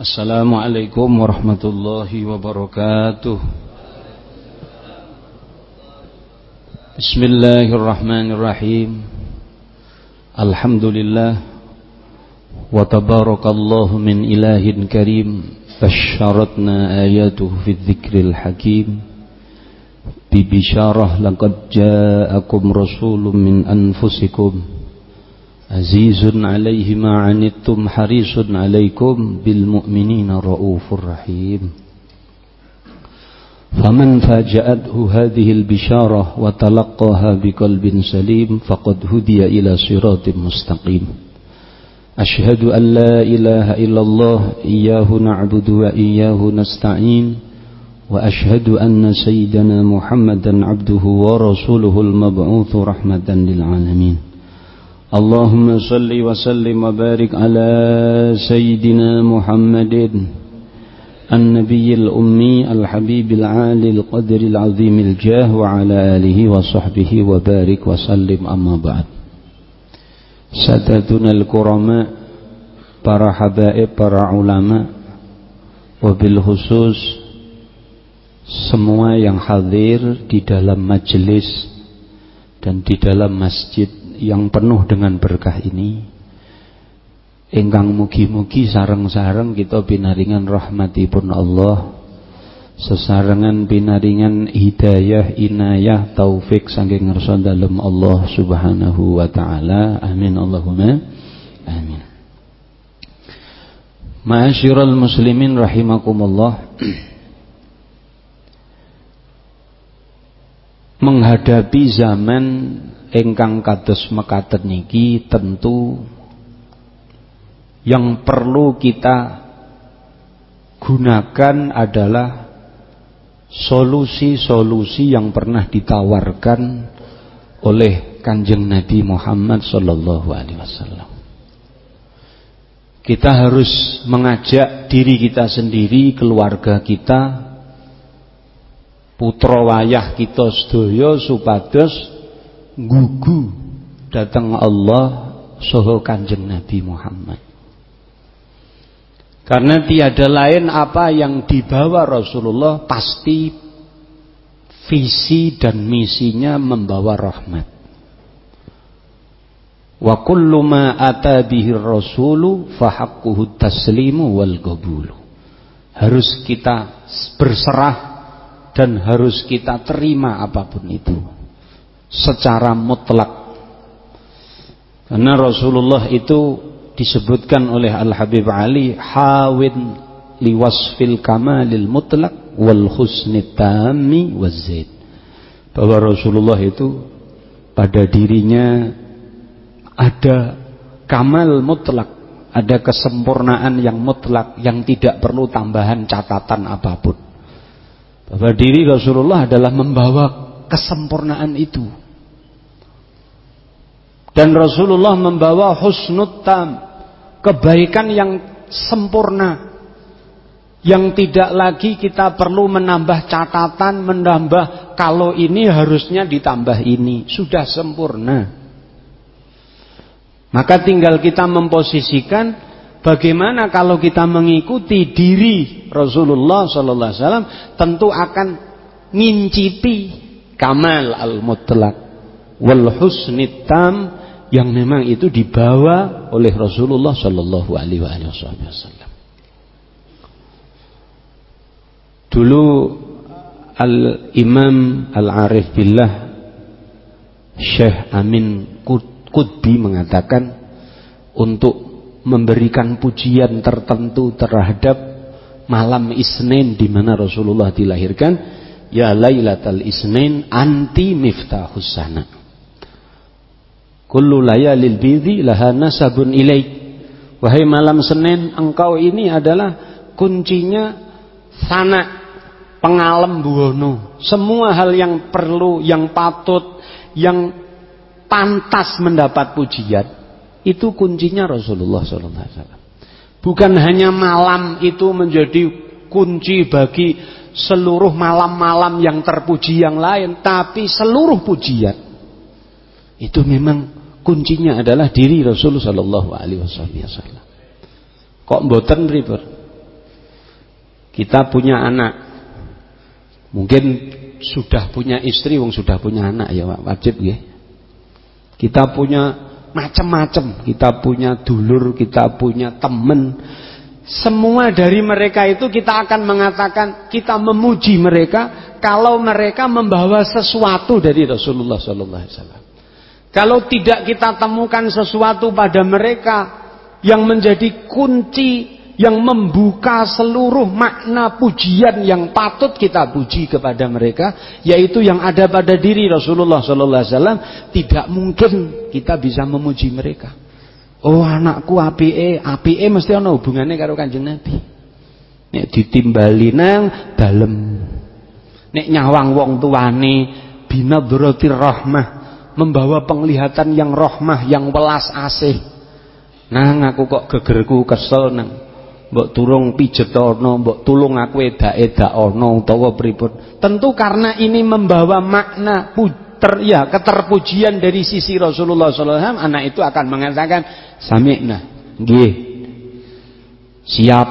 Assalamualaikum warahmatullahi wabarakatuh. Bismillahirrahmanirrahim. Alhamdulillah. Wa tabarakallahu min ilahin karim. Basyaratna ayatuh fi dzikril hakim. Bibisharah laqad ja'akum rasulun min anfusikum عزيز عليه ما عنتم حريص عليكم بالمؤمنين رؤوف رحيم. فمن فاجأته هذه البشارة وتلقاها بقلب سليم فقد هدي إلى صراط مستقيم. أشهد أن لا إله إلا الله إياه نعبد وإياه نستعين وأشهد أن سيدنا محمدا عبده ورسوله المبعوث رحمة للعالمين. اللهم صل وسلم وبارك على سيدنا محمد النبي الأمي الحبيب العالي القدر العظيم الجاه وعلى آله وصحبه وبارك وسلم أما بعد سادتنا الكرماء para habaib, para ulama wabil khusus semua yang hadir di dalam majelis dan di dalam masjid yang penuh dengan berkah ini ingkang mugi-mugi sareng-sareng kita binaringan rahmatipun Allah sesarengan binaringan hidayah inayah taufik saking ngersa dalem Allah Subhanahu wa taala. Amin Allahumma. Amin. Ma'asyiral muslimin rahimakumullah. Menghadapi zaman ingkang kados mekaten niki tentu yang perlu kita gunakan adalah solusi-solusi yang pernah ditawarkan oleh Kanjeng Nabi Muhammad sallallahu alaihi wasallam. Kita harus mengajak diri kita sendiri, keluarga kita, putra wayah kita sedaya supados gugu datang Allah soho kanjeng Nabi Muhammad. Karena tiada lain apa yang dibawa Rasulullah pasti visi dan misinya membawa rahmat. Wa kullu ma ata rasulu fahaqquhu taslimu wal harus kita berserah dan harus kita terima apa pun itu secara mutlak. Karena Rasulullah itu disebutkan oleh Al-Habib Ali hawin liwasfil kamalil mutlak wal husni tammi wazid. Bahwa Rasulullah itu pada dirinya ada kamal mutlak, ada kesempurnaan yang mutlak yang tidak perlu tambahan catatan apa pun. Bahwa diri Rasulullah adalah membawa kesempurnaan itu. Dan Rasulullah membawa husnut tam, kebaikan yang sempurna. Yang tidak lagi kita perlu menambah catatan, menambah kalau ini harusnya ditambah ini, sudah sempurna. Maka tinggal kita memposisikan bagaimana kalau kita mengikuti diri Rasulullah sallallahu alaihi wasallam tentu akan ngincipi kamal al-mutlak wal husnit tam yang memang itu dibawa oleh Rasulullah Shallallahu Alaihi Wasallam. Dulu Al Imam Al Arif Billah Syekh Amin Qutbi mengatakan untuk memberikan pujian tertentu terhadap malam Isnin di mana Rasulullah dilahirkan, ya Lailatul Isnin anti miftahus sana Kullu layalil bidhi laha nasabun ilaik. Wahai malam Senin, engkau ini adalah kuncinya sana pengalem buwono. Semua hal yang perlu, yang patut, yang pantas mendapat pujian, itu kuncinya Rasulullah SAW. Bukan hanya malam itu menjadi kunci bagi seluruh malam-malam yang terpuji yang lain, tapi seluruh pujian itu memang kuncinya adalah diri Rasulullah Shallallahu Alaihi Wasallam. Kok mboten ribet? Kita punya anak. Mungkin sudah punya istri, wong sudah punya anak ya wajib ya. Kita punya macam-macam. Kita punya dulur, kita punya teman. Semua dari mereka itu kita akan mengatakan kita memuji mereka kalau mereka membawa sesuatu dari Rasulullah sallallahu alaihi wasallam. Kalau tidak kita temukan sesuatu pada mereka yang menjadi kunci yang membuka seluruh makna pujian yang patut kita puji kepada mereka yaitu yang ada pada diri Rasulullah sallallahu alaihi wasallam tidak mungkin kita bisa memuji mereka. Oh anakku apike apike mesti ana hubungannya karo Kanjeng Nabi. Nek ditimbali nang dalem. Nek nyawang wong tuane binadratir rahmah membawa penglihatan yang rahmah yang welas asih nang aku kok gegerku kesel nang mbok turung pijetono, mbok tulung aku edak-edak ana utawa pripun. Tentu karena ini membawa makna puter ya keterpujian dari sisi Rasulullah SAW, anak itu akan mengatakan sami'na, nggih. Siap.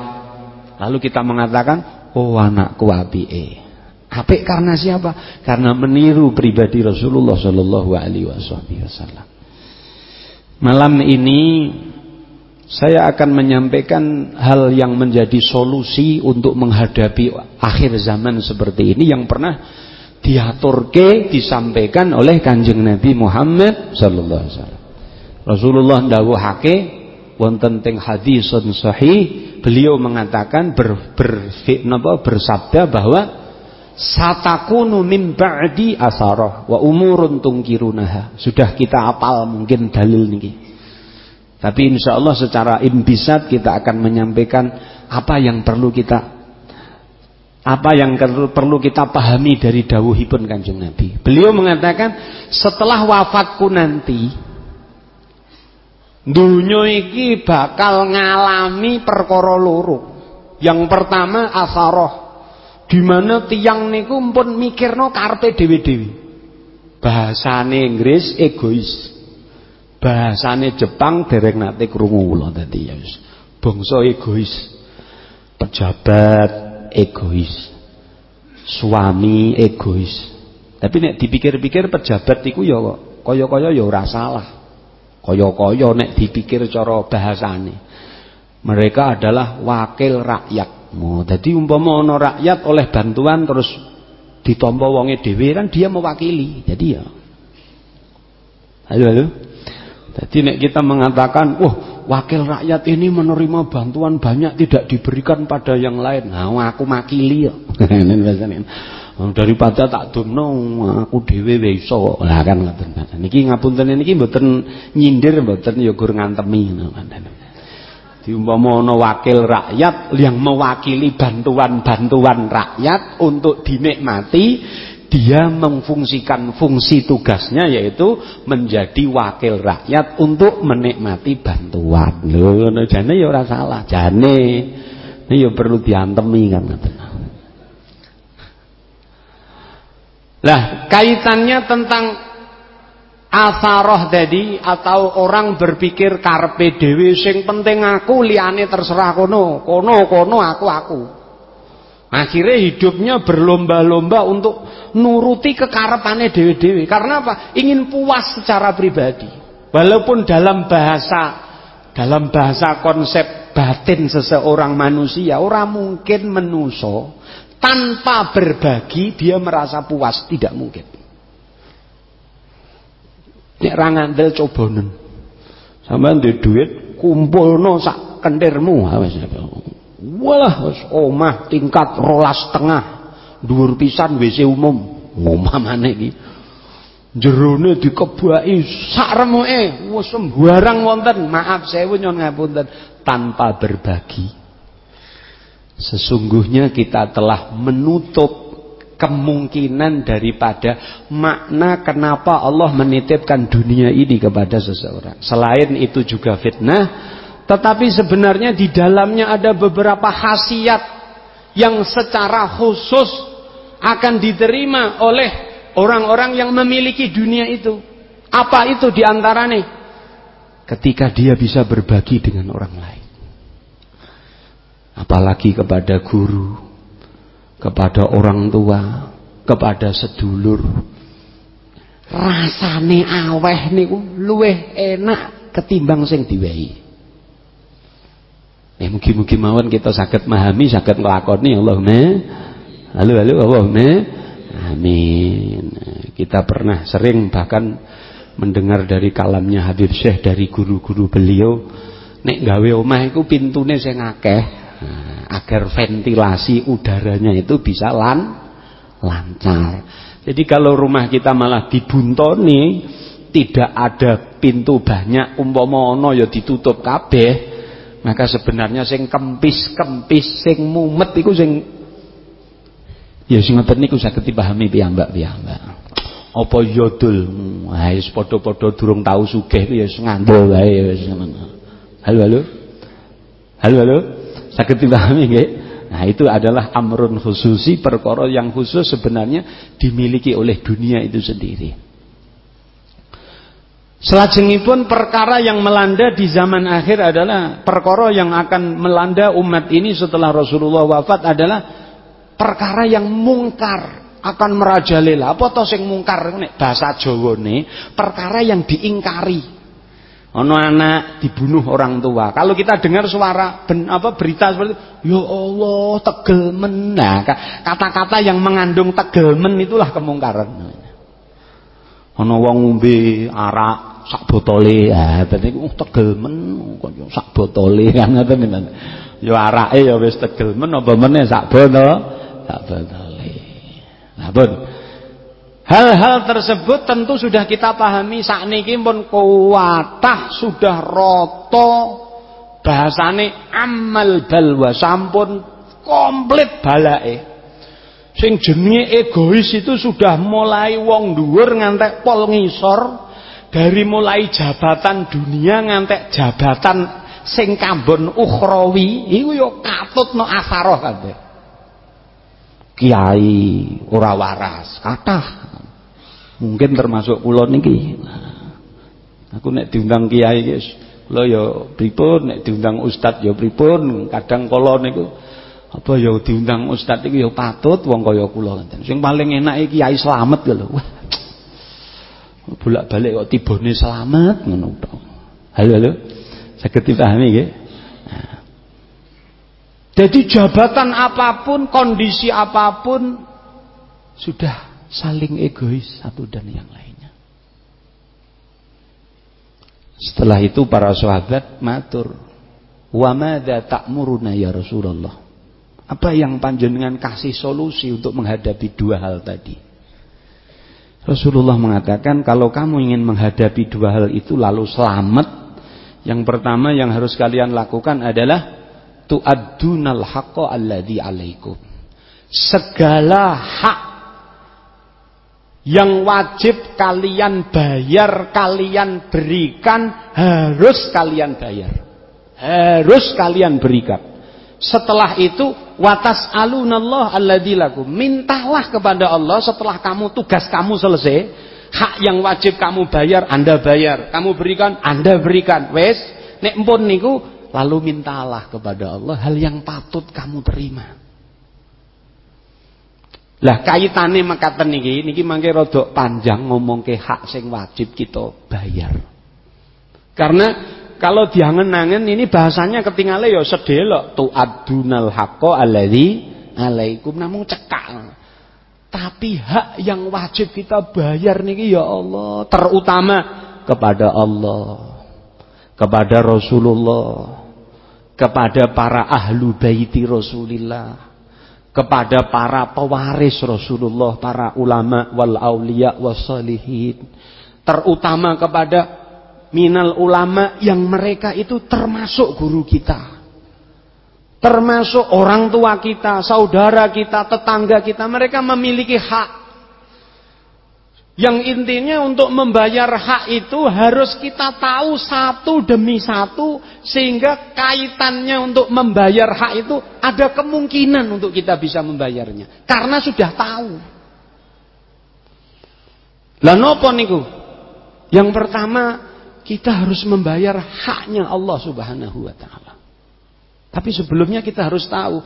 Lalu kita mengatakan, oh anakku apike. Apik karena siapa? Karena meniru pribadi Rasulullah Shallallahu Alaihi Wasallam. Malam ini saya akan menyampaikan hal yang menjadi solusi untuk menghadapi akhir zaman seperti ini yang pernah diaturke disampaikan oleh Kanjeng Nabi Muhammad sallallahu alaihi wasallam. Rasulullah dawuhake wonten teng hadisun sahih beliau mengatakan ber, ber, napa, bersabda bahwa satakunu min ba'di asarah wa umurun tungkirunaha. Sudah kita apal mungkin dalil niki. Tapi insya Allah secara imbisat kita akan menyampaikan apa yang perlu kita apa yang perlu kita pahami dari dawuhipun kanjeng Nabi. Beliau mengatakan setelah wafatku nanti dunia iki bakal ngalami perkara loro. Yang pertama asaroh di mana tiang niku pun mikirno karpe dewi-dewi. Bahasane Inggris egois. Bahasane Jepang dereng nate krungu kula dadi ya wis. Bangsa egois. Pejabat egois. Suami egois. Tapi nek dipikir-pikir pejabat iku ya kaya-kaya ya ora salah. Kaya-kaya nek dipikir cara bahasane. Mereka adalah wakil rakyat oh, jadi umpama ana rakyat oleh bantuan terus ditampa wonge dhewe kan dia mewakili jadi ya halo halo jadi nek kita mengatakan, wah wakil rakyat ini menerima bantuan banyak tidak diberikan pada yang lain. Nah, aku makili ya. Daripada tak dumno aku dhewe wis iso. Lah kan ngoten. Niki ngapunten niki mboten nyindir mboten ya gur ngantemi ngoten. Diumpama ana wakil rakyat yang mewakili bantuan-bantuan rakyat untuk dinikmati dia memfungsikan fungsi tugasnya yaitu menjadi wakil rakyat untuk menikmati bantuan. Lho, jane ya ora salah, jane. Ini ya perlu diantemi kan Lah, kaitannya tentang asaroh tadi atau orang berpikir karpe dewi sing penting aku liane terserah kono, kono kono aku aku. Akhirnya hidupnya berlomba-lomba untuk nuruti kekarepannya dewi-dewi. Karena apa? Ingin puas secara pribadi. Walaupun dalam bahasa dalam bahasa konsep batin seseorang manusia, orang mungkin menuso tanpa berbagi dia merasa puas, tidak mungkin. Nek ra ngandel cobanen. Sampeyan duwe duit kumpulno sak kentirmu. Walah wis omah tingkat rolas tengah. Dhuwur pisan WC umum. Omah maneh iki. Jerone dikebaki sak remuke wis sembarang wonten. Maaf sewu nyon ngapunten tanpa berbagi. Sesungguhnya kita telah menutup kemungkinan daripada makna kenapa Allah menitipkan dunia ini kepada seseorang. Selain itu juga fitnah, tetapi sebenarnya di dalamnya ada beberapa khasiat yang secara khusus akan diterima oleh orang-orang yang memiliki dunia itu. Apa itu di antaranya? Ketika dia bisa berbagi dengan orang lain. Apalagi kepada guru, kepada orang tua, kepada sedulur. Rasane aweh niku luwih enak ketimbang sing diwehi. Ya mugi-mugi mawon kita sakit memahami, sakit nglakoni Allahumma. Halo halo Allahumma. Amin. Kita pernah sering bahkan mendengar dari kalamnya Habib Syekh dari guru-guru beliau nek gawe omah iku pintune sing akeh nah, agar ventilasi udaranya itu bisa lan lancar. Jadi kalau rumah kita malah dibuntoni tidak ada pintu banyak umpama ya ditutup kabeh maka sebenarnya sing kempis-kempis sing mumet iku sing ya sing ngoten niku saged dipahami piyambak-piyambak. Apa yodul? Ha wis padha-padha durung tau sugih ya ngandel wae wis Halo halo. Halo halo. Saged dipahami nggih? Nah itu adalah amrun khususi perkara yang khusus sebenarnya dimiliki oleh dunia itu sendiri. Selajengipun perkara yang melanda di zaman akhir adalah perkara yang akan melanda umat ini setelah Rasulullah wafat adalah perkara yang mungkar akan merajalela. Apa to sing mungkar nek bahasa Jawane, perkara yang diingkari. Ono anak dibunuh orang tua. Kalau kita dengar suara ben, apa berita seperti itu, ya Allah tegelmen. Nah, kata-kata yang mengandung tegelmen itulah kemungkaran. Ono wong ngombe arak sak botole ah berarti uh tegel men kok sak botole kan ngoten niku ya arake ya wis tegel men apa meneh sak botol sak botole nah pun Hal-hal tersebut tentu sudah kita pahami. Sakniki pun kuwatah sudah roto. Bahasane amal balwa sampun komplit balake. Sing jenenge egois itu sudah mulai wong dhuwur ngantek pol ngisor. Dari mulai jabatan dunia ngantek jabatan sing kambon ukhrawi. Iku ya katutno asaroh kabeh kiai ora waras kathah mungkin termasuk kula niki aku nek diundang kiai guys kula ya pripun nek diundang ustad ya pripun kadang kala niku apa ya diundang ustad iku ya patut wong kaya kula ngoten sing paling enak iki kiai slamet lho wah bolak-balik kok tibane selamat ngono. Halo halo. Saged dipahami nggih? Jadi jabatan apa pun, kondisi apa pun sudah saling egois satu dan yang lainnya. Setelah itu para sahabat matur, "Wa madza ta'muruna ya Rasulullah?" Apa yang panjenengan kasih solusi untuk menghadapi dua hal tadi? Rasulullah mengatakan kalau kamu ingin menghadapi dua hal itu lalu selamat yang pertama yang harus kalian lakukan adalah tu'addunal haqqo alladhi alaikum segala hak yang wajib kalian bayar kalian berikan harus kalian bayar harus kalian berikan setelah itu watas alunallah alladzi lakum. Mintalah kepada Allah setelah kamu tugas kamu selesai, hak yang wajib kamu bayar Anda bayar, kamu berikan Anda berikan. Wes, nek mpun niku lalu mintalah kepada Allah hal yang patut kamu terima. Lah kaitane mekaten niki niki mangke rada panjang ngomong ke hak sing wajib kita bayar. Karena kalau diangen-angen ini bahasanya ketinggalan ya sedelok tu adunal haqqo alladzi alaikum namun cekak. Tapi hak yang wajib kita bayar niki ya Allah terutama kepada Allah, kepada Rasulullah, kepada para ahlu baiti Rasulillah, kepada para pewaris Rasulullah, para ulama wal aulia wassalihin, terutama kepada minal ulama yang mereka itu termasuk guru kita. Termasuk orang tua kita, saudara kita, tetangga kita, mereka memiliki hak. Yang intinya untuk membayar hak itu harus kita tahu satu demi satu sehingga kaitannya untuk membayar hak itu ada kemungkinan untuk kita bisa membayarnya karena sudah tahu. Lah nopo niku? Yang pertama kita harus membayar haknya Allah Subhanahu wa taala. Tapi sebelumnya kita harus tahu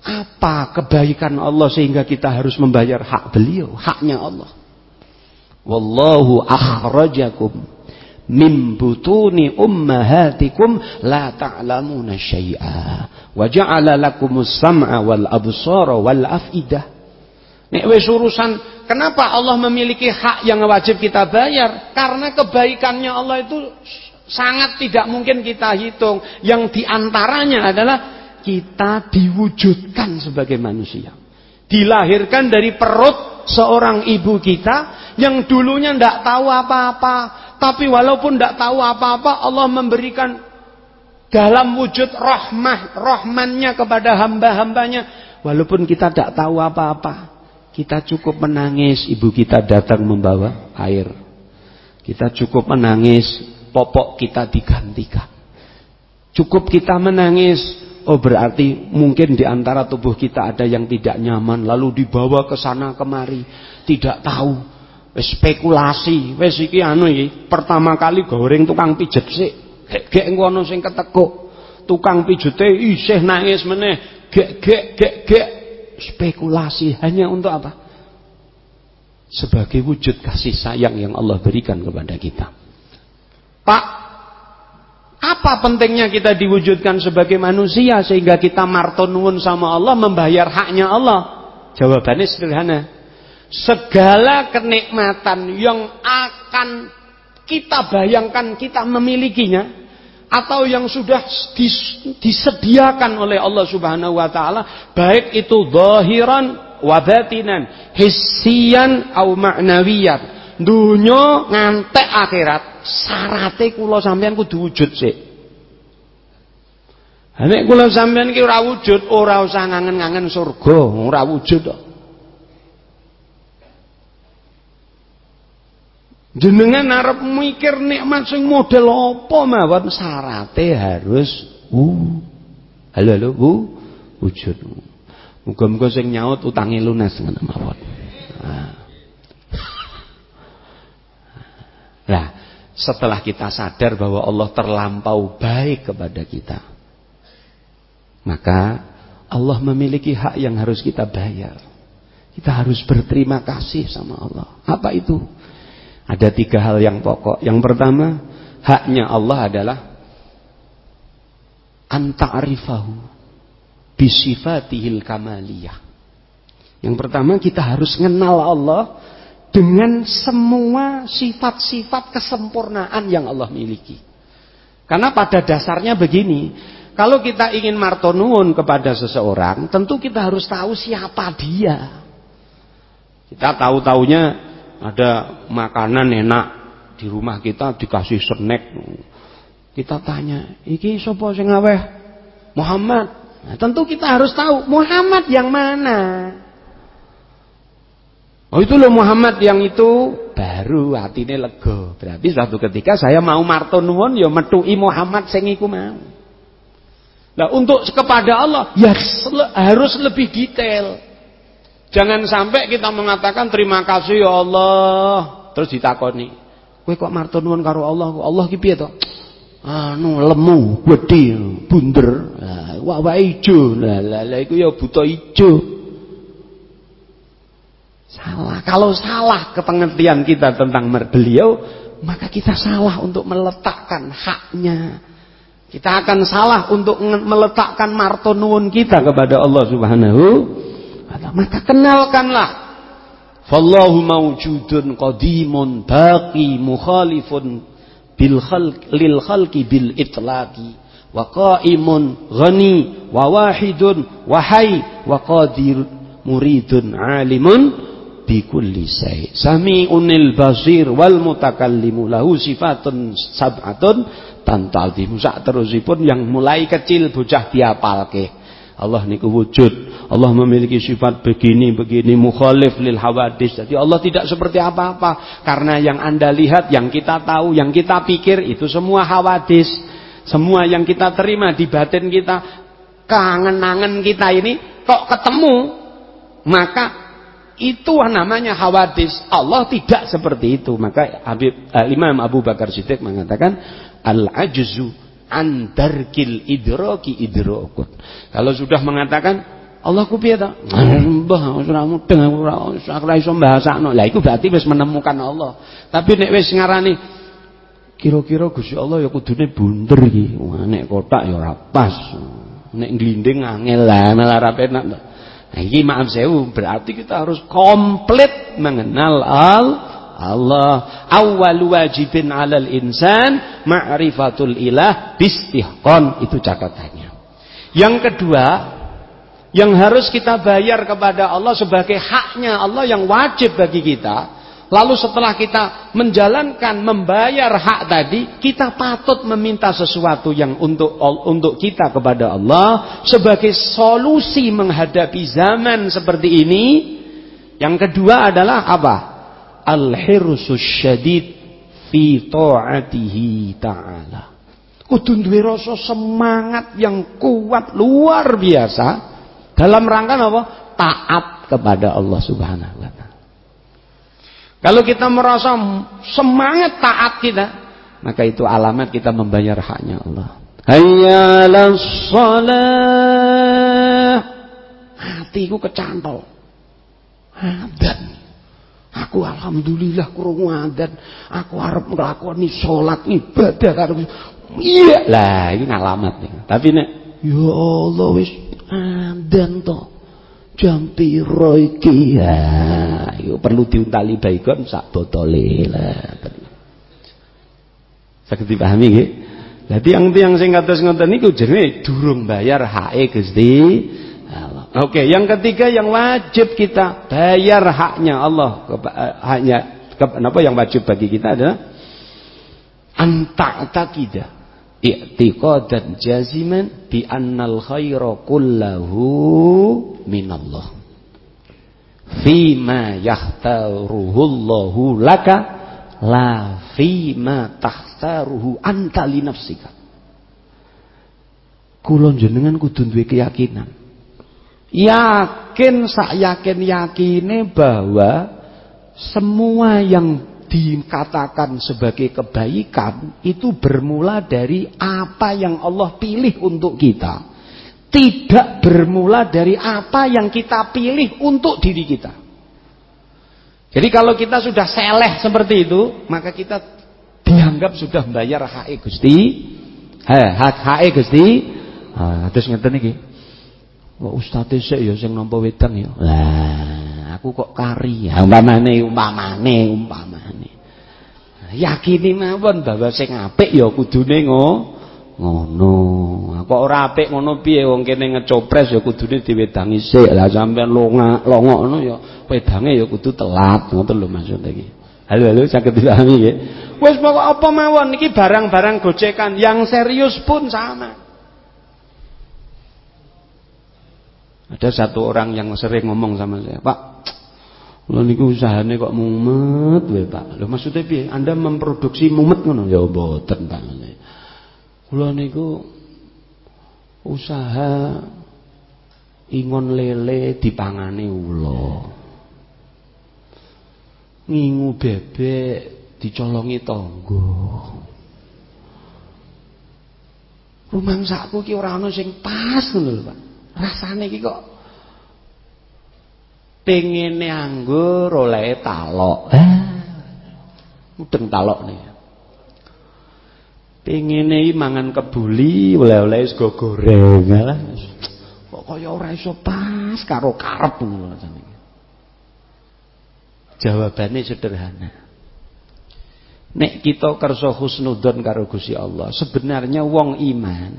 Apa kebaikan Allah sehingga kita harus membayar hak beliau, haknya Allah. Wallahu akhrajakum min butuni ummahatikum la ta'lamuna syai'a wa ja'ala lakumus sam'a wal absara wal afidah. Nek wis urusan kenapa Allah memiliki hak yang wajib kita bayar? Karena kebaikannya Allah itu sangat tidak mungkin kita hitung. Yang di antaranya adalah kita diwujudkan sebagai manusia. Dilahirkan dari perut seorang ibu kita yang dulunya tidak tahu apa-apa. Tapi walaupun tidak tahu apa-apa, Allah memberikan dalam wujud rahmah, rahmannya kepada hamba-hambanya. Walaupun kita tidak tahu apa-apa. Kita cukup menangis, ibu kita datang membawa air. Kita cukup menangis, popok kita digantikan. Cukup kita menangis, Oh berarti mungkin di antara tubuh kita ada yang tidak nyaman lalu dibawa ke sana kemari, tidak tahu. spekulasi, wis iki anu iki, pertama kali goreng tukang pijet sik. Gek gek ngono sing ketekuk. Tukang pijete isih nangis meneh. Gek gek gek gek spekulasi hanya untuk apa? Sebagai wujud kasih sayang yang Allah berikan kepada kita. Pak, apa pentingnya kita diwujudkan sebagai manusia sehingga kita martonun sama Allah membayar haknya Allah? Jawabannya sederhana. Segala kenikmatan yang akan kita bayangkan kita memilikinya atau yang sudah disediakan oleh Allah Subhanahu wa taala baik itu zahiran wa batinan, hissian au ma'nawiyan. Dunya ngantek akhirat Sarate kula sampean kudu wujud sik. Nek kula sampean iki ora wujud, ora usah ngangen-ngangen surga, ora wujud kok. Jenengan arep mikir nikmat sing model apa mawon syarate harus uh halo halo bu wujud. Muga-muga sing nyaut utange lunas ngono mawon. Nah. Nah, setelah kita sadar bahwa Allah terlampau baik kepada kita. Maka Allah memiliki hak yang harus kita bayar. Kita harus berterima kasih sama Allah. Apa itu? Ada tiga hal yang pokok. Yang pertama, haknya Allah adalah anta'rifahu bisifatihil kamaliyah. Yang pertama kita harus mengenal Allah dengan semua sifat-sifat kesempurnaan yang Allah miliki. Karena pada dasarnya begini, kalau kita ingin martonuun kepada seseorang, tentu kita harus tahu siapa dia. Kita tahu-taunya ada makanan enak di rumah kita dikasih snack. Kita tanya, iki sapa sing ngaweh? Muhammad. Nah, tentu kita harus tahu Muhammad yang mana. Oh itu loh Muhammad yang itu baru ini lega. Berarti suatu ketika saya mau marto nuwun ya metui Muhammad sing iku mau. Nah untuk kepada Allah ya harus lebih detail. Jangan sampai kita mengatakan terima kasih ya Allah terus ditakoni. Kowe kok marto nuwun karo Allah? Allah ki piye to? Anu lemu, gedhe, bunder. Lah wae ijo. Lah lah iku ya buta ijo. Salah. Kalau salah kepengertian kita tentang beliau, maka kita salah untuk meletakkan haknya. Kita akan salah untuk meletakkan martonuun kita kepada Allah Subhanahu Maka kenalkanlah. Fallahu mawjudun qadimun baqi mukhalifun bil khalq lil khalqi bil itlaqi wa qaimun ghani wa wahidun wa hayy wa qadir muridun alimun bikulli syai. Sami'unil basir wal mutakallimu lahu sifatun sab'atun tantazimu sak terusipun yang mulai kecil bocah diapalke. Allah niku wujud. Allah memiliki sifat begini-begini mukhalif lil hawadis. Jadi Allah tidak seperti apa-apa. Karena yang Anda lihat, yang kita tahu, yang kita pikir itu semua hawadis. Semua yang kita terima di batin kita, kangen-kangen kita ini kok ketemu, maka itu namanya hawadis. Allah tidak seperti itu. Maka Habib, uh, Imam Abu Bakar Siddiq mengatakan al-ajzu an darkil idraki idrakun. Kalau sudah mengatakan Allah ku piye ta? Mbah ora mudeng aku ora ora. Lah iku berarti wis menemukan Allah. Tapi nek wis ngarani kira-kira Gusti Allah ya kudune bunder iki. Wah nek kotak ya ora pas. Nek glinding angel lah malah penak. Nah, ini maaf sewu berarti kita harus komplit mengenal al Allah. Awal wajibin alal insan ma'rifatul ilah bistihqan itu catatannya. Yang kedua, yang harus kita bayar kepada Allah sebagai haknya Allah yang wajib bagi kita Lalu setelah kita menjalankan membayar hak tadi, kita patut meminta sesuatu yang untuk untuk kita kepada Allah sebagai solusi menghadapi zaman seperti ini. Yang kedua adalah apa? Al-hirsus syadid fi ta'atihi ta'ala. Kudu semangat yang kuat luar biasa dalam rangka apa? Taat kepada Allah Subhanahu wa. Kalau kita merasa semangat taat kita, maka itu alamat kita membayar haknya Allah. Hayya salah. Hatiku kecantol. Adan. Aku alhamdulillah kurung adan. Aku harap nglakoni salat ibadah Iya lah ini alamat nih. Tapi nek ya Allah wis adan toh jam piro iki? Iku perlu diuntali baikon sak botole lah. Saged dipahami nggih? Dadi yang tiang sing kados ngoten niku jenenge durung bayar hake Gusti. Allah. Oke, yang ketiga yang wajib kita bayar haknya Allah, eh, haknya apa yang wajib bagi kita adalah anta'taqidah i'tiqadan jaziman bi annal khaira kullahu minallah. Fima yahtaruhu Allahu laka la fima tahtaruhu anta li nafsika. Kula jenengan kudu duwe keyakinan. Yakin sak yakin yakine bahwa semua yang dikatakan sebagai kebaikan itu bermula dari apa yang Allah pilih untuk kita. Tidak bermula dari apa yang kita pilih untuk diri kita. Jadi kalau kita sudah seleh seperti itu, maka kita dianggap sudah membayar hak Gusti. Hak hak Gusti. Ah, terus ngeten iki. Wah ustaz sik ya sing nampa wedang ya. Lah aku kok kari ya umpamane umpamane umpamane yakini mawon bahwa sing apik ya kudune ngono. Kok ora apik ngono piye wong kene ngecopres ya kudune diwedangi sik. Lah sampean longa longokno ya wedange ya kudu telat. Ngoten lho maksud iki. Halo halo saged dipahami nggih. Wis pokok apa mawon? Iki barang-barang gocekan. Yang serius pun sama. Ada satu orang yang sering ngomong sama saya, Pak, Lho niku usahane kok mumet wae, Pak. Lho maksudnya piye? Anda memproduksi mumet ngono? Ya mboten, Pak. Kula niku usaha ingon lele dipangane ula. Ngingu bebek dicolongi tangga. Rumangsakku ki ora ana sing pas ngono lho, Pak. Rasane iki kok pengene anggur oleh talok. Eh mudeng talok nih. Pengene mangan kebuli oleh-oleh sego goreng lah kok kaya ora iso pas karo karep jawabannya sederhana. Nek kita kersa husnudon karo Gusti Allah sebenarnya wong iman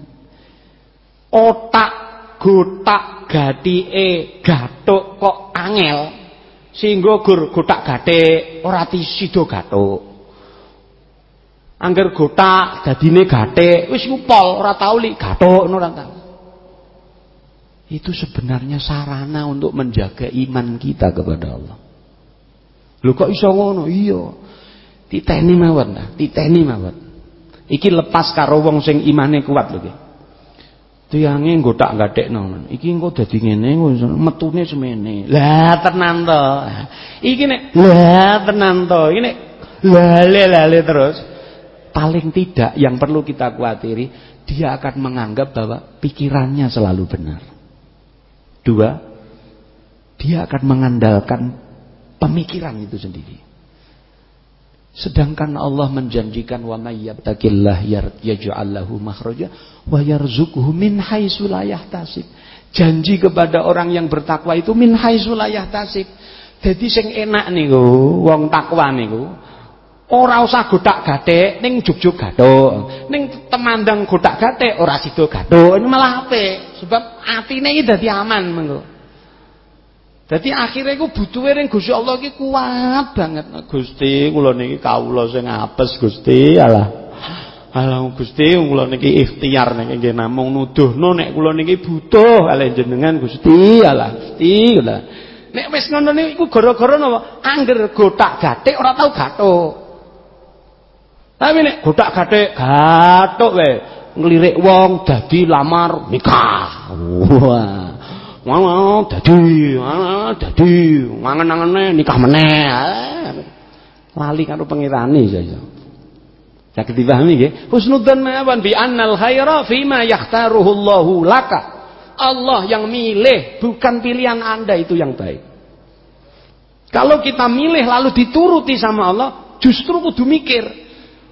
otak gotak gatike gathuk kok angel. Sehingga gur gotak gathik ora sida gathuk angger gotak dadine gathik wis pol ora tau li gathuk tau. Itu sebenarnya sarana untuk menjaga iman kita kepada Allah. Lho kok iso ngono? Iya. Titeni mawon ta titeni mawon. Iki lepas karo wong sing imane kuat lho Tiange nggotak gadekno. Iki engko dadi ngene metune semene. Lah tenan to. Iki nek lah tenan to. Iki nek lale-lale terus paling tidak yang perlu kita khawatiri dia akan menganggap bahwa pikirannya selalu benar. Dua, dia akan mengandalkan pemikiran itu sendiri. Sedangkan Allah menjanjikan wa may yabtaqillah yaj'al lahu makhraja wa yarzuqhu min haitsu la. Janji kepada orang yang bertakwa itu min haitsu la yahtasib. Dadi sing enak niku wong takwa niku ora usah gotak gathek ning juk-juk gathuk. Ning temandang gotak gathek ora sida gathuk. Ini malah apik sebab atine iki dadi aman mengko. Dadi akhirnya iku butuhe ning Gusti Allah iki kuat banget. Gusti kula niki kawula sing apes Gusti. Alah. Alah Gusti kula niki ikhtiar niki nggih namung nuduhno nek kula niki butuh kalih jenengan Gusti. Alah Gusti kula. Nek wis ngono niku gara-gara napa? Angger gotak gathik ora tau gathuk. Tapi nek gotak gathik gathuk wae nglirik wong dadi lamar nikah. Wah. Wah, dadi, dadi, mangan-mangane nikah meneh. Lali karo pengirane saya. Saged dipahami nggih? Husnudzan ma'awan bi annal khaira fima yakhtaruhu Allahu laka. Allah yang milih, bukan pilihan Anda itu yang baik. Kalau kita milih lalu dituruti sama Allah, justru kudu mikir.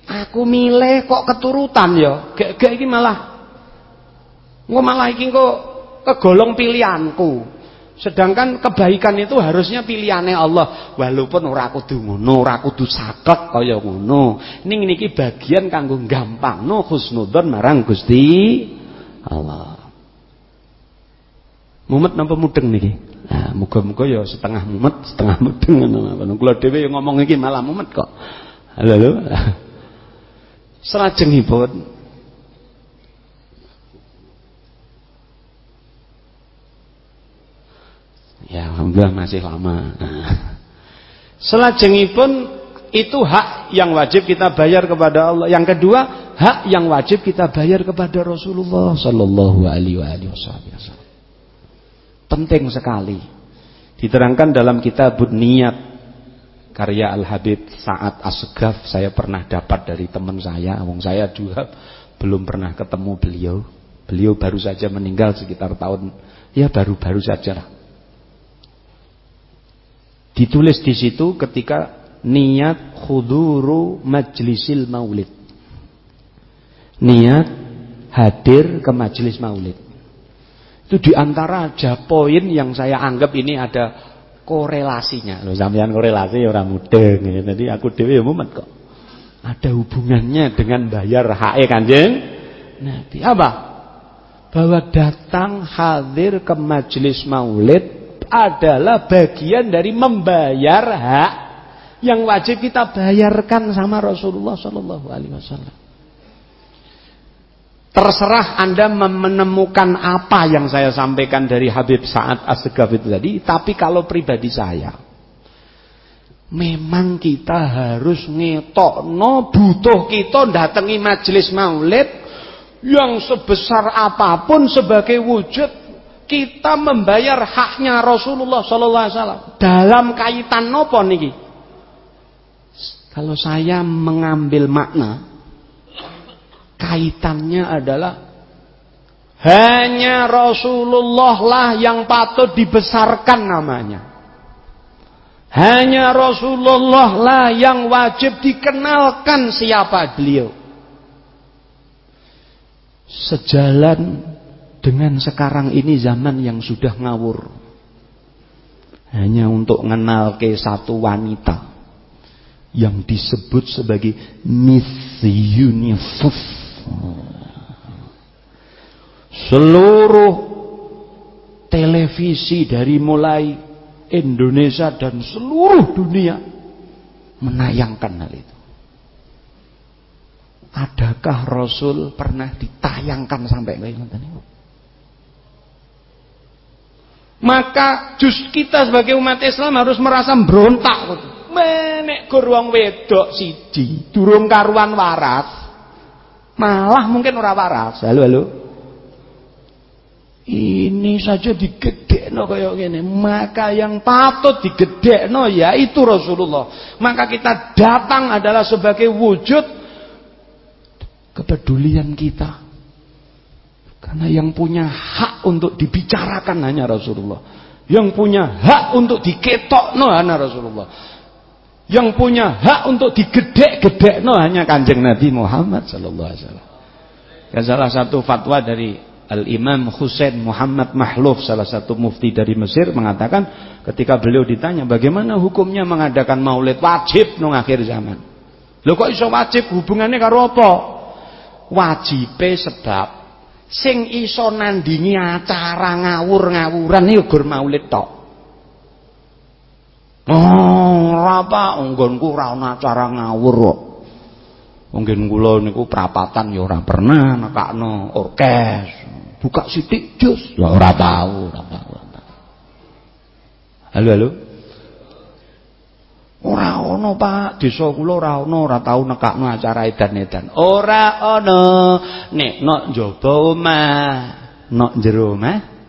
Aku milih kok keturutan ya. Gak iki malah Engko malah iki kok kegolong pilihanku. Sedangkan kebaikan itu harusnya pilihannya Allah. Walaupun ora kudu ngono, ora kudu saklek kaya ngono. Ning niki bagian kanggo gampangno husnudzon marang Gusti Allah. Mumet napa mudeng niki? Nah, muga-muga ya setengah mumet, setengah mudeng ngono. Kula dhewe ngomong iki malah mumet kok. Halo. halo. Ya alhamdulillah masih lama. Selajengipun itu hak yang wajib kita bayar kepada Allah. Yang kedua, hak yang wajib kita bayar kepada Rasulullah sallallahu alaihi wasallam. Penting sekali. Diterangkan dalam kitab Niat karya Al Habib Saat Asgaf saya pernah dapat dari teman saya. Wong saya juga belum pernah ketemu beliau. Beliau baru saja meninggal sekitar tahun ya baru-baru saja lah. Ditulis di situ ketika niat khuduru majlisil maulid. Niat hadir ke majelis maulid. Itu di antara aja poin yang saya anggap ini ada korelasinya. Loh sampean korelasi orang mudeng. Ya. Jadi aku dewi ya mumet kok. Ada hubungannya dengan bayar HE kanjeng Nabi. Apa? Bahwa datang hadir ke majelis maulid adalah bagian dari membayar hak yang wajib kita bayarkan sama Rasulullah Shallallahu Alaihi Wasallam. Terserah Anda menemukan apa yang saya sampaikan dari Habib Sa'ad As-Segaf itu tadi, tapi kalau pribadi saya, memang kita harus ngetokno butuh kita datangi majelis maulid yang sebesar apa pun sebagai wujud kita membayar haknya Rasulullah sallallahu alaihi wasallam. Dalam kaitan nopo niki? Kalau saya mengambil makna kaitannya adalah hanya Rasulullah lah yang patut dibesarkan namanya. Hanya Rasulullah lah yang wajib dikenalkan siapa beliau. Sejalan dengan sekarang ini zaman yang sudah ngawur. Hanya untuk mengenal ke satu wanita yang disebut sebagai Miss Universe. Seluruh televisi dari mulai Indonesia dan seluruh dunia menayangkan hal itu. Adakah Rasul pernah ditayangkan sampai gitu? Maka jus kita sebagai umat Islam harus merasa berontak. Menek gorwong wedok siji, durung karuan waras. Malah mungkin ora waras. Halo halo. Ini saja digedekno kaya ngene. Maka yang patut digedekno yaitu Rasulullah. Maka kita datang adalah sebagai wujud kepedulian kita Karena yang punya hak untuk dibicarakan hanya Rasulullah. Yang punya hak untuk diketok no hanya Rasulullah. Yang punya hak untuk digedek-gedek no hanya kanjeng Nabi Muhammad sallallahu alaihi wasallam. Ya, salah satu fatwa dari Al-Imam Husain Muhammad Mahluf salah satu mufti dari Mesir mengatakan ketika beliau ditanya bagaimana hukumnya mengadakan maulid wajib no akhir zaman. Lho kok iso wajib hubungannya karo apa? Wajibe sebab sing iso nandingi acara ngawur-ngawuran iki gur maulid tok. Oh, apa nggonku ora ana acara ngawur kok. Mungkin kula niku prapatan ya ora pernah nekakno orkes. Buka sithik jus, ya ora tahu, ora tahu. Halo, halo. Ora ana, Pak. Desa kula ora ana, ora tau nekakno acara edan-edan. Ora ana. Nek nok njaba omah, nok jero omah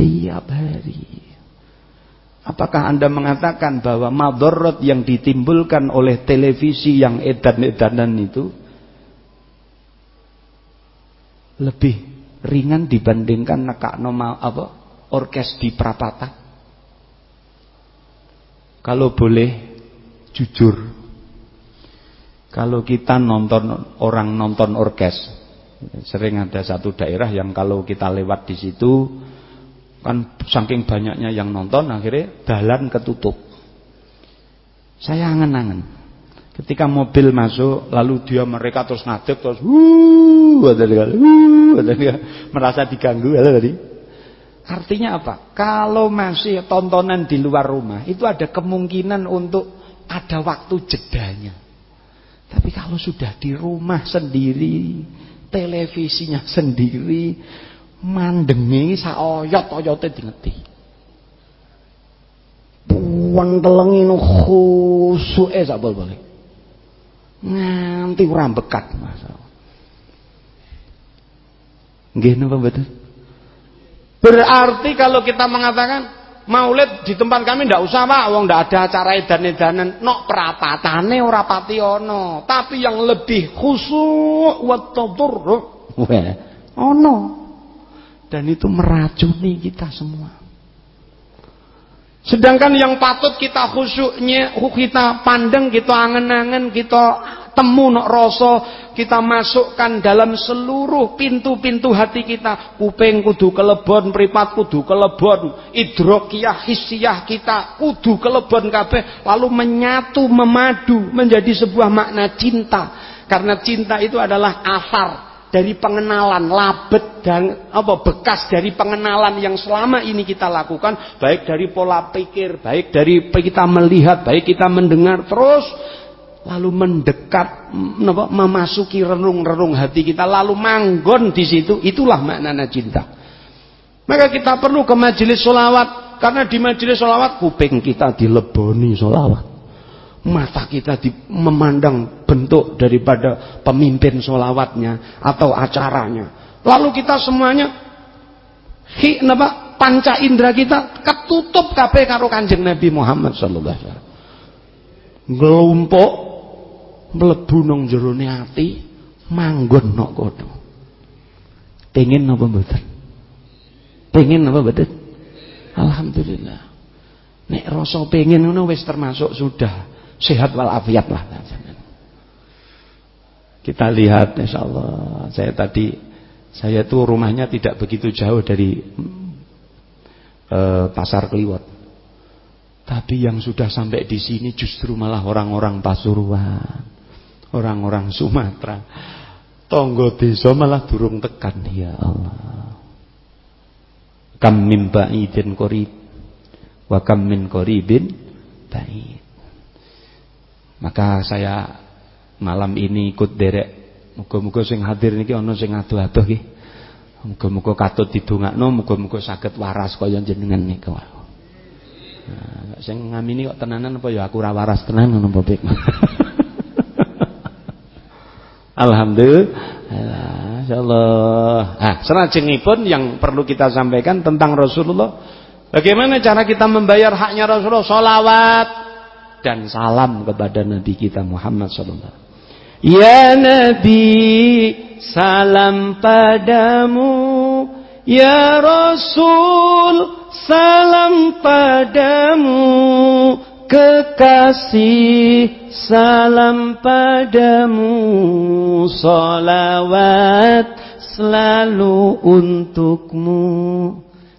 tiap hari. Apakah Anda mengatakan bahwa madorot yang ditimbulkan oleh televisi yang edan-edanan itu lebih ringan dibandingkan nekakno apa orkes di perapatan? Kalau boleh jujur Kalau kita nonton Orang nonton orkes Sering ada satu daerah yang kalau kita lewat di situ Kan saking banyaknya yang nonton Akhirnya jalan ketutup. Saya angen-angen. Ketika mobil masuk Lalu dia mereka terus ngadek Terus wuh, merasa diganggu tadi Artinya apa? Kalau masih tontonan di luar rumah, itu ada kemungkinan untuk ada waktu jedanya. Tapi kalau sudah di rumah sendiri, televisinya sendiri, mandengi saoyot-oyote dingeti. Puang telengi nu khusuke sak bol-bole. Nganti ora bekat masalah. Nggih napa? Berarti kalau kita mengatakan maulid di tempat kami ndak usah Pak, wong ndak ada acara edan-edanan. Nok perapatane ora pati ono, tapi yang lebih khusyuk wa tadarru ono. Dan itu meracuni kita semua. Sedangkan yang patut kita khusyuknya, kita pandang, kita angen-angen, kita temu nok rasa kita masukkan dalam seluruh pintu-pintu hati kita. Kuping kudu kelebon mripat kudu kelebon idrokiyah hissiyah kita kudu kelebon kabeh lalu menyatu memadu menjadi sebuah makna cinta. Karena cinta itu adalah asar dari pengenalan labet dan apa bekas dari pengenalan yang selama ini kita lakukan baik dari pola pikir baik dari kita melihat baik kita mendengar terus lalu mendekat memasuki relung-relung hati kita lalu manggon di situ itulah makna cinta. Maka kita perlu ke majelis solawat karena di majelis solawat kuping kita dileboni solawat mata kita di, memandang bentuk daripada pemimpin solawatnya atau acaranya. Lalu kita semuanya hi, napa, panca indera kita ketutup kabeh karo kanjeng Nabi Muhammad sallallahu alaihi wasallam. Ngelumpuk mlebu nang jerone ati manggon nok kono. Pengen napa mboten? Pengen napa mboten? Alhamdulillah. Nek rasa pengen ngono wis termasuk sudah sehat walafiat lah kita lihat insyaallah saya tadi saya tuh rumahnya tidak begitu jauh dari uh, pasar Kliwot. Tapi yang sudah sampai di sini justru malah orang-orang Pasuruan orang-orang Sumatera. Tonggo desa malah durung tekan. Ya Allah. Kam min ba'idin qarib. Wa kam min qaribin ba'id. Maka saya malam ini ikut derek. Muga-muga sing hadir niki ana sing aduh-aduh nggih. Muga-muga katut didongakno muga-muga saged waras kaya jenengan niku. Nah, sing ngamini kok tenanan apa ya? Aku ora waras tenan ngono apa Alhamdulillah. Insyaallah. Ah, selajengipun yang perlu kita sampaikan tentang Rasulullah. Bagaimana cara kita membayar haknya Rasulullah? Salawat dan salam kepada Nabi kita Muhammad sallallahu Ya Nabi salam padamu Ya Rasul salam padamu Kekasih salam padamu. Salawat selalu untukmu.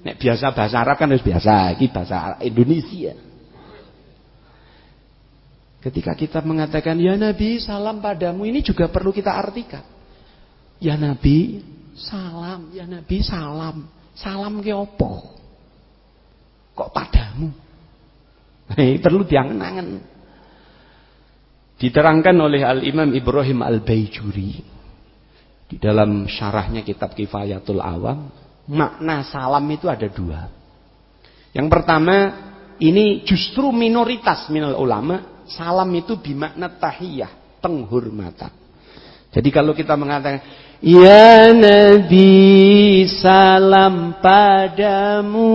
Nek biasa bahasa Arab kan harus biasa. Ini bahasa Indonesia. Ketika kita mengatakan Ya Nabi salam padamu Ini juga perlu kita artikan. Ya Nabi salam. Ya Nabi salam. Salam ke opo Kok padamu perlu diangen-angen Diterangkan oleh Al-Imam Ibrahim Al-Bayjuri Di dalam syarahnya kitab Kifayatul Awam Makna salam itu ada dua Yang pertama Ini justru minoritas minal ulama salam itu bimakna tahiyah, penghormatan. Jadi kalau kita mengatakan Ya Nabi salam padamu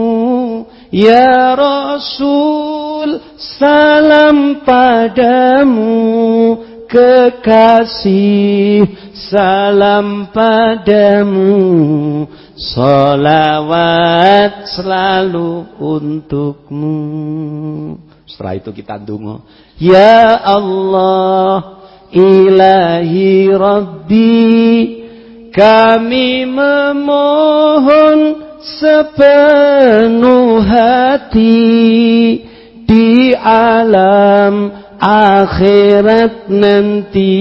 Ya Rasul salam padamu Kekasih salam padamu. Salawat selalu untukmu. Setelah itu kita dungo Ya Allah ilahi Rabbi Kami memohon sepenuh hati Di alam akhirat nanti.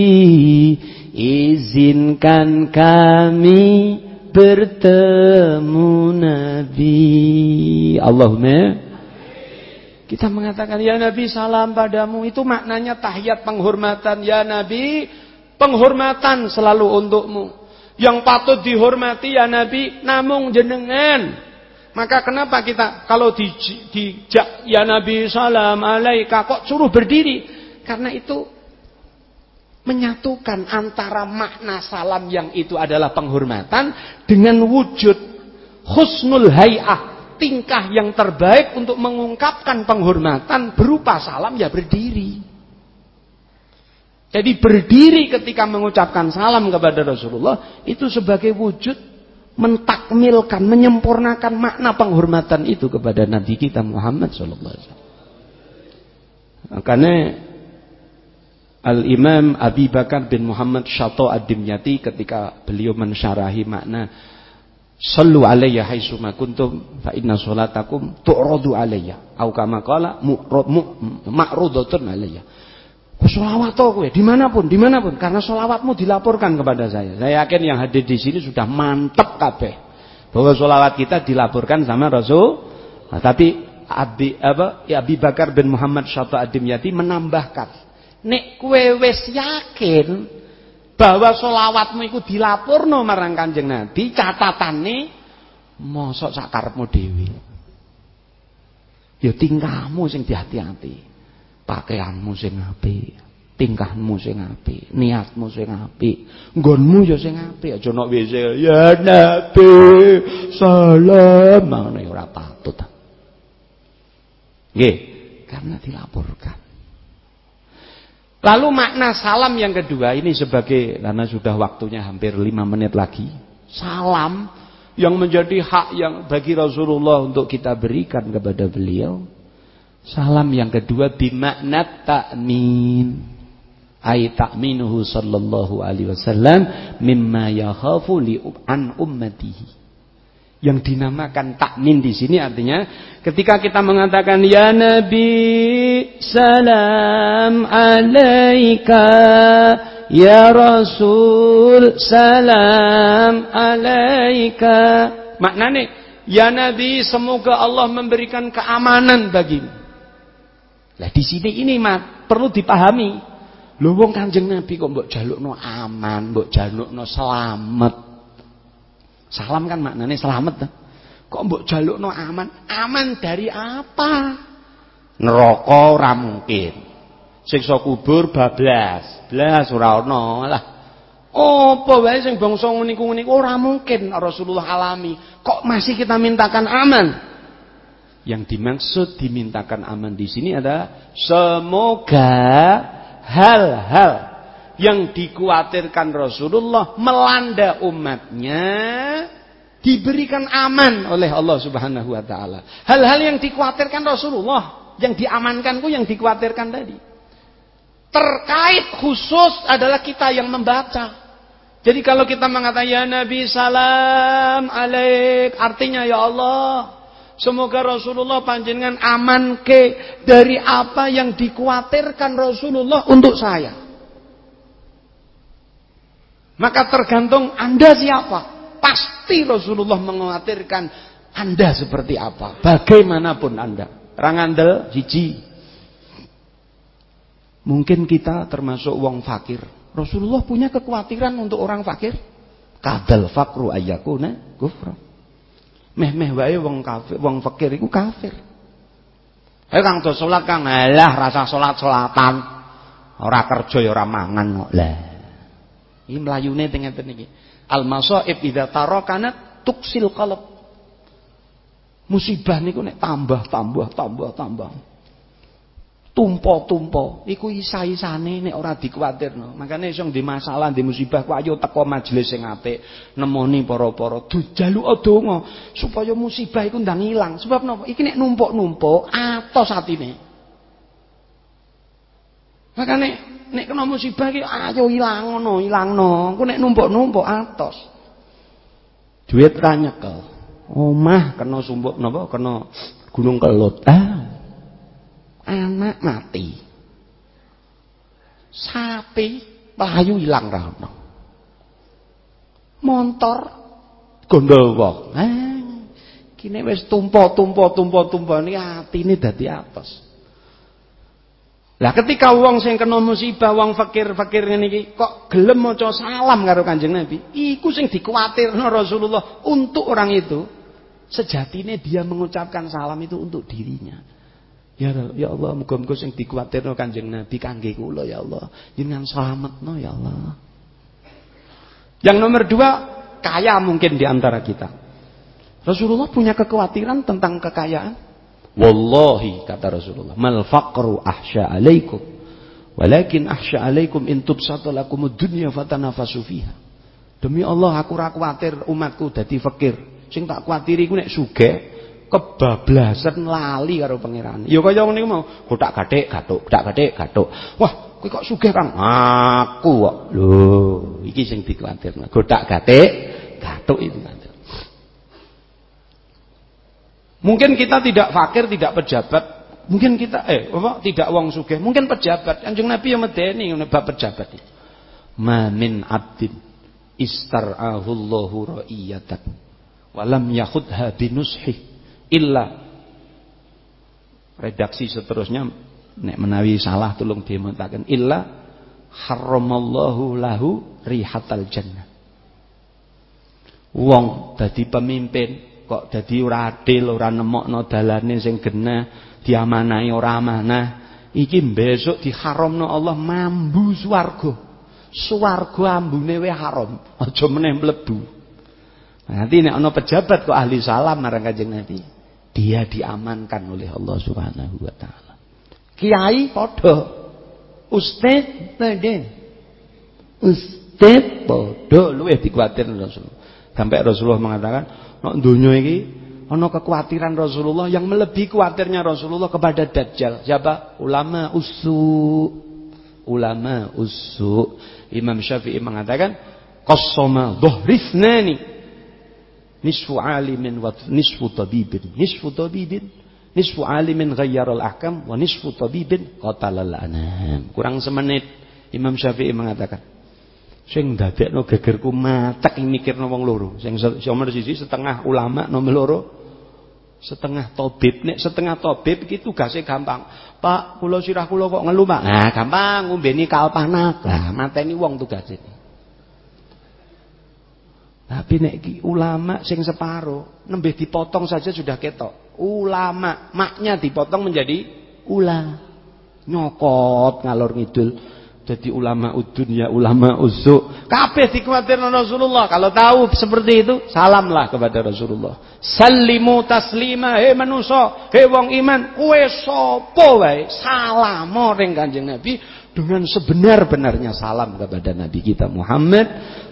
Izinkan kami bertemu Nabi. Allahumma. Kita mengatakan ya Nabi salam padamu. Itu maknanya tahiyat penghormatan. Ya Nabi penghormatan selalu untukmu. Yang patut dihormati ya Nabi namung jenengan. Maka kenapa kita kalau di, di ya Nabi salam alaika kok suruh berdiri? Karena itu menyatukan antara makna salam yang itu adalah penghormatan dengan wujud husnul hay'ah tingkah yang terbaik untuk mengungkapkan penghormatan berupa salam ya berdiri. Jadi berdiri ketika mengucapkan salam kepada Rasulullah itu sebagai wujud mentakmilkan, menyempurnakan makna penghormatan itu kepada Nabi kita Muhammad sallallahu alaihi wasallam. Makanya Al-Imam Abi Bakar bin Muhammad Syato Ad-Dimyati ketika beliau mensyarahi makna Sallu alayya haitsuma kuntum fa inna salatakum tu'radu alayya. Au kama qala ma'rudatun alayya. Selawat kowe di mana pun, di mana pun karena solawatmu dilaporkan kepada saya. Saya yakin yang hadir di sini sudah mantep kabeh bahwa solawat kita dilaporkan sama Rasul. Nah, tapi Abi apa ya Abi Bakar bin Muhammad Syata Adimyati menambahkan, nek kue wis yakin bahwa solawatmu itu dilapurno marang Kanjeng Nabi, catatane mosok sak karepmu dhewe. Ya tingkahmu sing hati-hati. Pakaianmu sing apik, tingkahmu sing apik, niatmu sing apik, nggonmu ya sing apik, aja WC ya Nabi salam ngene ora patut. Nggih, karena dilaporkan. Lalu makna salam yang kedua ini sebagai karena sudah waktunya hampir lima menit lagi. Salam yang menjadi hak yang bagi Rasulullah untuk kita berikan kepada beliau. Salam yang kedua bimakna ta'min. Ay ta'minuhu sallallahu alaihi wasallam mimma yakhafu li an ummatihi. Yang dinamakan takmin di sini artinya ketika kita mengatakan ya Nabi salam alaika ya Rasul salam alaika maknanya ya Nabi semoga Allah memberikan keamanan bagimu. Lah di sini ini mak perlu dipahami. Lho wong Kanjeng Nabi kok mbok jalukno aman, mbok jalukno selamat. Salam kan maknanya selamat. Kok mbok jalukno aman? Aman dari apa? Neraka ora mungkin. Siksa kubur bablas. Blas ora ana lah. Apa wae sing bangsa niku ora mungkin Rasulullah alami. Kok masih kita mintakan aman? Yang dimaksud dimintakan aman di sini adalah semoga hal-hal yang dikhawatirkan Rasulullah melanda umatnya diberikan aman oleh Allah Subhanahu wa taala. Hal-hal yang dikhawatirkan Rasulullah, yang diamankanku yang dikhawatirkan tadi. Terkait khusus adalah kita yang membaca. Jadi kalau kita mengatakan ya Nabi salam alaik, artinya ya Allah, semoga Rasulullah panjenengan aman ke dari apa yang dikhawatirkan Rasulullah untuk saya. Maka tergantung Anda siapa. Pasti Rasulullah mengkhawatirkan Anda seperti apa. Bagaimanapun Anda. Rangandel, jiji. Mungkin kita termasuk wong fakir. Rasulullah punya kekhawatiran untuk orang fakir. Kadal fakru ayyakuna kufra. Meh-meh wae wong kafir, wong fakir iku kafir. Ayo Kang do salat Kang, alah rasa salat-salatan. Ora kerja ya ora mangan kok. Lah. Iki mlayune teng ngeten iki. Al masaib idza tarakanat tuksil qalb. Musibah niku nek tambah tambah tambah tambah tumpo-tumpo. Iku isa-isane nek ora dikuwatirno makane iso di masalah di musibah ku ayo teko majelis sing apik nemoni para-para. Dijaluk donga supaya musibah iku ndang ilang. Sebab napa? Iki nek numpuk-numpuk atos atine. Makane nek kena musibah iki ayo ilangno ilangno ku nek numpuk-numpuk atos. Duit ra nyekel. Omah kena sumpuk napa? Kena gunung kelut. Ah anak mati. Sapi payu hilang ra ono montor gondol wong eh kini wis tumpo-tumpo tumpo-tumpo ini atine dadi atos lah ketika wong sing kena musibah wong fakir-fakir iki kok gelem maca salam karo Kanjeng Nabi? Iku sing dikuatirno Rasulullah untuk orang itu. Sejatine dia mengucapkan salam itu untuk dirinya Ya, ya Allah, muga-muga sing dikuwatirno Kanjeng Nabi kangge kula ya Allah. Jenengan slametno ya Allah. Yang nomor dua, kaya mungkin di antara kita. Rasulullah punya kekhawatiran tentang kekayaan. Wallahi kata Rasulullah, mal faqru ahsya alaikum. Walakin ahsya alaikum in tubsatu lakumud dunya fatanafasu fiha. Demi Allah aku ora kuwatir umatku dadi fakir. Sing tak kuwatiri iku nek sugih kebablasan lali karo pangeran. Ya kaya ngene mau, gotak-gathik gathuk, gotak-gathik gathuk. Wah, kowe kok sugih Kang? Aku kok. Lho, iki sing dikuwatirno. Gotak-gathik gathuk itu nanti. Mungkin kita tidak fakir, tidak pejabat. Mungkin kita eh apa tidak wong sugih, mungkin pejabat. Kanjeng Nabi yang medeni bab pejabat itu. Ma min abdin istar'ahu Allahu ra'iyatan walam yakhudha binushih illa. Redaksi seterusnya nek menawi salah tolong dimutaken illa haramallahu lahu rihatal jannah. Wong dadi pemimpin kok dadi ora adil ora nemokno dalane sing genah diamanahi ora amanah. Iki besok diharamno Allah mambu swarga. Swarga ambune we haram. Aja meneh mlebu. Nanti nek ana pejabat kok ahli salam marang Kanjeng Nabi dia diamankan oleh Allah Subhanahu wa taala. Kiai padha. Ustaz padha. Ustaz padha luwih dikuatir Rasulullah. Sampai Rasulullah mengatakan, nek donya iki ana kekhawatiran Rasulullah yang melebihi khawatirnya Rasulullah kepada Dajjal. Siapa? Ulama usu. Ulama usu. Imam Syafi'i mengatakan, qassama dhuhrisnani nisfu alimin wa nisfu tabibin. Nisfu tabibin nisfu alimin al ahkam wa nisfu tabibin qatalal anam. Kurang semenit Imam Syafi'i mengatakan. Sing dadekno gegerku matek mikirno wong loro. Sing nomor siji setengah ulama nomor loro setengah tabib. Nek setengah tabib iki tugase gampang. Pak kula sirah kula kok ngelu Pak? Nah gampang ngombeni kalpanak lah mateni wong tugase tapi nek ulama sing separo, nembih dipotong saja sudah ketok. Ulama, maknya dipotong menjadi ula. Nyokot ngalor ngidul. Jadi ulama ya ulama usuk. Kabeh dikuatirno Rasulullah. Kalau tahu seperti itu, salamlah kepada Rasulullah. Salimu taslima, he manusa, he wong iman, kowe sapa wae, salam ring Kanjeng Nabi dengan sebenar-benarnya salam kepada Nabi kita Muhammad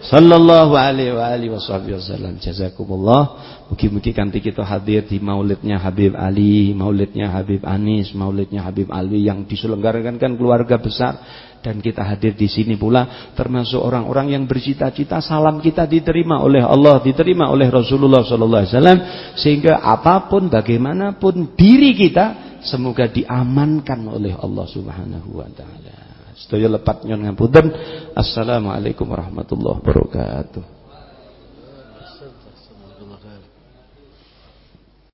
sallallahu alaihi wasallam. Jazakumullah. Mugi-mugi kanti kita hadir di maulidnya Habib Ali, maulidnya Habib Anis, maulidnya Habib Ali yang diselenggarakan kan keluarga besar dan kita hadir di sini pula termasuk orang-orang yang bercita-cita salam kita diterima oleh Allah, diterima oleh Rasulullah sallallahu alaihi wasallam sehingga apa pun bagaimanapun diri kita semoga diamankan oleh Allah Subhanahu wa taala. Sedaya lepat nyon ngapunten. Assalamualaikum warahmatullahi wabarakatuh.